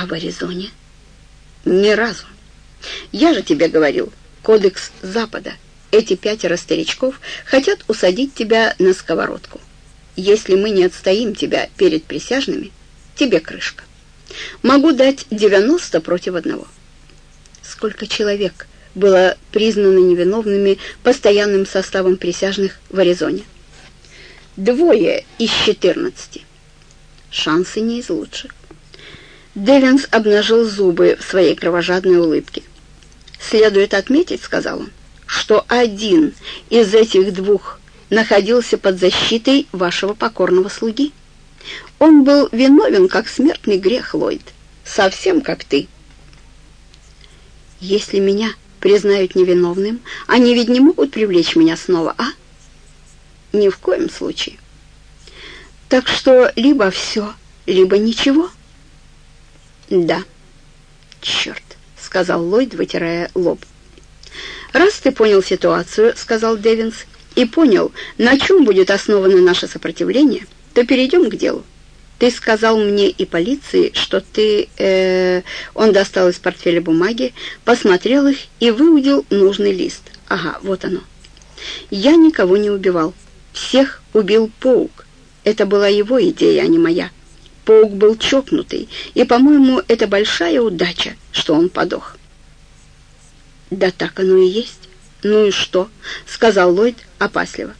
А в Аризоне? Ни разу. Я же тебе говорил, кодекс Запада. Эти пятеро старичков хотят усадить тебя на сковородку. Если мы не отстоим тебя перед присяжными, тебе крышка. Могу дать 90 против одного. Сколько человек было признано невиновными постоянным составом присяжных в Аризоне? Двое из 14. Шансы не из лучших. Девинс обнажил зубы в своей кровожадной улыбке. «Следует отметить, — сказал он, — что один из этих двух находился под защитой вашего покорного слуги. Он был виновен, как смертный грех, Ллойд, совсем как ты. Если меня признают невиновным, они ведь не могут привлечь меня снова, а? Ни в коем случае. Так что либо все, либо ничего. Да. Черт, сказал Ллойд, вытирая лоб. «Раз ты понял ситуацию, — сказал Девинс, — и понял, на чем будет основано наше сопротивление, то перейдем к делу. Ты сказал мне и полиции, что ты...» э, Он достал из портфеля бумаги, посмотрел их и выудил нужный лист. «Ага, вот оно. Я никого не убивал. Всех убил Паук. Это была его идея, а не моя. Паук был чокнутый, и, по-моему, это большая удача, что он подох». «Да так оно и есть. Ну и что?» — сказал Ллойд опасливо.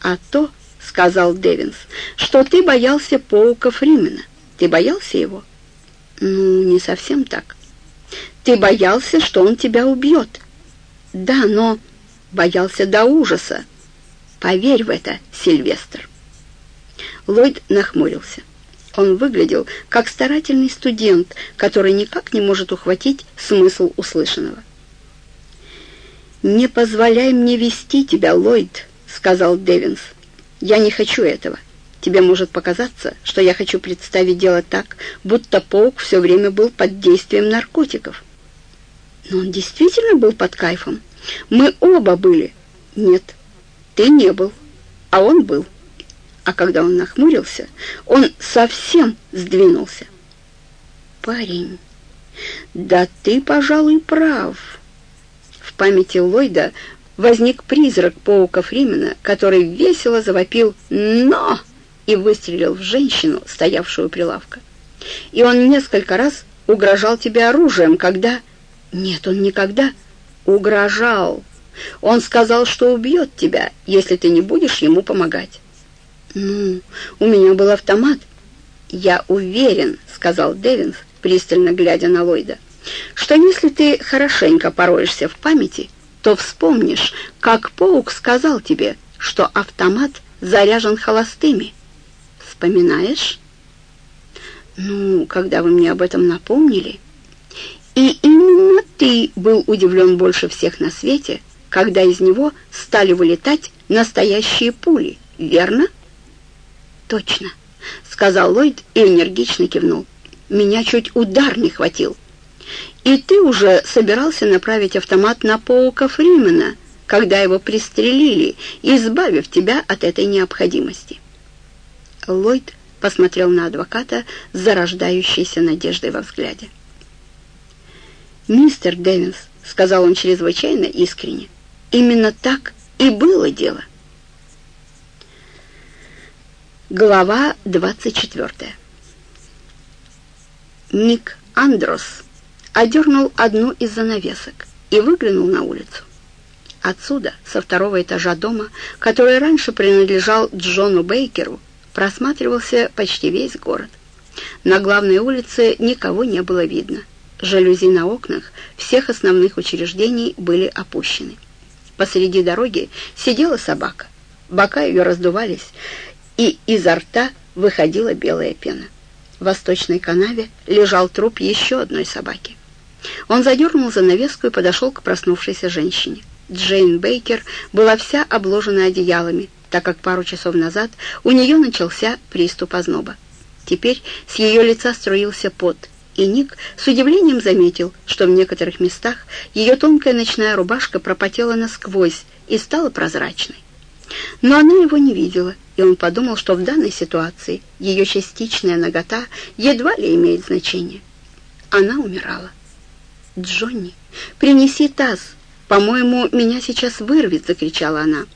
«А то, — сказал Девинс, — что ты боялся Паука Фримена. Ты боялся его?» «Ну, не совсем так. Ты боялся, что он тебя убьет». «Да, но боялся до ужаса. Поверь в это, Сильвестр». Ллойд нахмурился. Он выглядел как старательный студент, который никак не может ухватить смысл услышанного. «Не позволяй мне вести тебя, Ллойд», — сказал Девинс. «Я не хочу этого. Тебе может показаться, что я хочу представить дело так, будто Паук все время был под действием наркотиков». «Но он действительно был под кайфом. Мы оба были». «Нет, ты не был, а он был». А когда он нахмурился, он совсем сдвинулся. «Парень, да ты, пожалуй, прав». В памяти Ллойда возник призрак паука Фримена, который весело завопил «Но!» и выстрелил в женщину, стоявшую у прилавка. И он несколько раз угрожал тебе оружием, когда... Нет, он никогда угрожал. Он сказал, что убьет тебя, если ты не будешь ему помогать. «Ну, у меня был автомат». «Я уверен», — сказал Девинс, пристально глядя на Ллойда, что если ты хорошенько пороешься в памяти, то вспомнишь, как Паук сказал тебе, что автомат заряжен холостыми. Вспоминаешь? Ну, когда вы мне об этом напомнили. И именно ты был удивлен больше всех на свете, когда из него стали вылетать настоящие пули, верно? Точно, сказал Ллойд и энергично кивнул. Меня чуть удар не хватил. И ты уже собирался направить автомат на Паука Фримена, когда его пристрелили, избавив тебя от этой необходимости. Ллойд посмотрел на адвоката с зарождающейся надеждой во взгляде. «Мистер Дэвинс», — сказал он чрезвычайно искренне, — «именно так и было дело». Глава 24 Ник Андрос одернул одну из занавесок и выглянул на улицу. Отсюда, со второго этажа дома, который раньше принадлежал Джону Бейкеру, просматривался почти весь город. На главной улице никого не было видно. Жалюзи на окнах всех основных учреждений были опущены. Посреди дороги сидела собака. Бока ее раздувались, и изо рта выходила белая пена. В восточной канаве лежал труп еще одной собаки. Он задернул занавеску и подошел к проснувшейся женщине. Джейн Бейкер была вся обложена одеялами, так как пару часов назад у нее начался приступ озноба. Теперь с ее лица струился пот, и Ник с удивлением заметил, что в некоторых местах ее тонкая ночная рубашка пропотела насквозь и стала прозрачной. Но она его не видела, и он подумал, что в данной ситуации ее частичная нагота едва ли имеет значение. Она умирала. «Джонни, принеси таз. По-моему, меня сейчас вырвет!» — закричала она.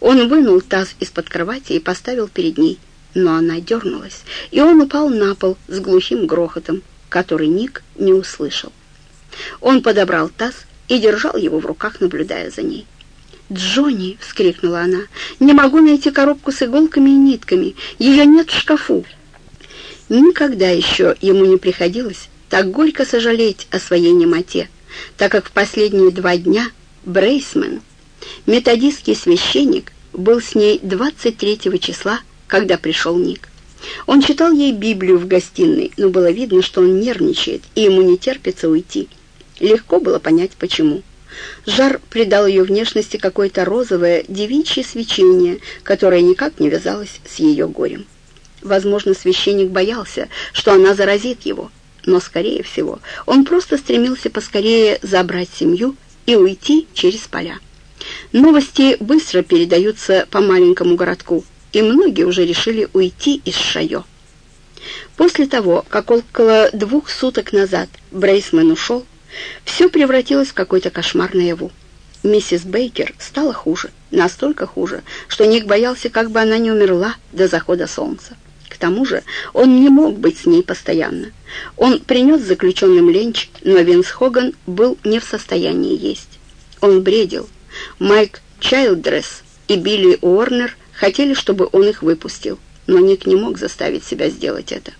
Он вынул таз из-под кровати и поставил перед ней, но она дернулась, и он упал на пол с глухим грохотом, который Ник не услышал. Он подобрал таз и держал его в руках, наблюдая за ней. «Джонни!» — вскрикнула она. «Не могу найти коробку с иголками и нитками. Ее нет в шкафу». Никогда еще ему не приходилось так горько сожалеть о своей немоте, так как в последние два дня Брейсмен, методистский священник, был с ней 23 числа, когда пришел Ник. Он читал ей Библию в гостиной, но было видно, что он нервничает, и ему не терпится уйти. Легко было понять, почему. Жар придал ее внешности какое-то розовое девичье свечение, которое никак не вязалось с ее горем. Возможно, священник боялся, что она заразит его, но, скорее всего, он просто стремился поскорее забрать семью и уйти через поля. Новости быстро передаются по маленькому городку, и многие уже решили уйти из Шайо. После того, как около двух суток назад Брейсмен ушел, все превратилось в какой-то кошмар наяву. Миссис Бейкер стала хуже, настолько хуже, что Ник боялся, как бы она не умерла до захода солнца. К тому же он не мог быть с ней постоянно. Он принес заключенным ленч, но Винс Хоган был не в состоянии есть. Он бредил. Майк Чайлдресс и Билли Уорнер хотели, чтобы он их выпустил, но Ник не мог заставить себя сделать это.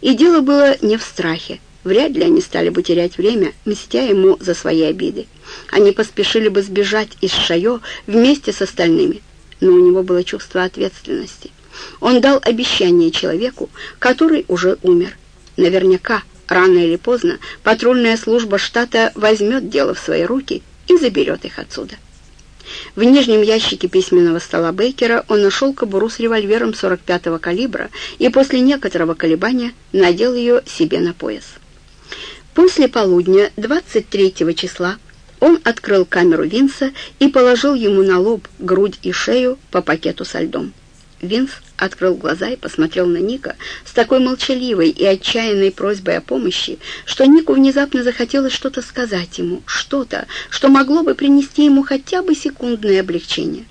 И дело было не в страхе. Вряд ли они стали бы терять время, мстя ему за свои обиды. Они поспешили бы сбежать из Шайо вместе с остальными. Но у него было чувство ответственности. Он дал обещание человеку, который уже умер. Наверняка, рано или поздно, патрульная служба штата возьмет дело в свои руки и заберет их отсюда. В нижнем ящике письменного стола Бейкера он нашел кобуру с револьвером 45-го калибра и после некоторого колебания надел ее себе на пояс. После полудня 23 числа он открыл камеру Винса и положил ему на лоб, грудь и шею по пакету со льдом. Винс открыл глаза и посмотрел на Ника с такой молчаливой и отчаянной просьбой о помощи, что Нику внезапно захотелось что-то сказать ему, что-то, что могло бы принести ему хотя бы секундное облегчение.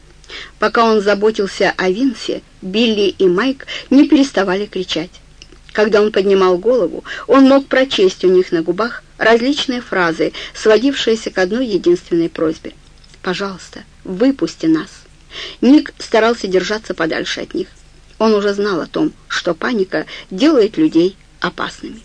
Пока он заботился о Винсе, Билли и Майк не переставали кричать. Когда он поднимал голову, он мог прочесть у них на губах различные фразы, сводившиеся к одной единственной просьбе. «Пожалуйста, выпусти нас». Ник старался держаться подальше от них. Он уже знал о том, что паника делает людей опасными.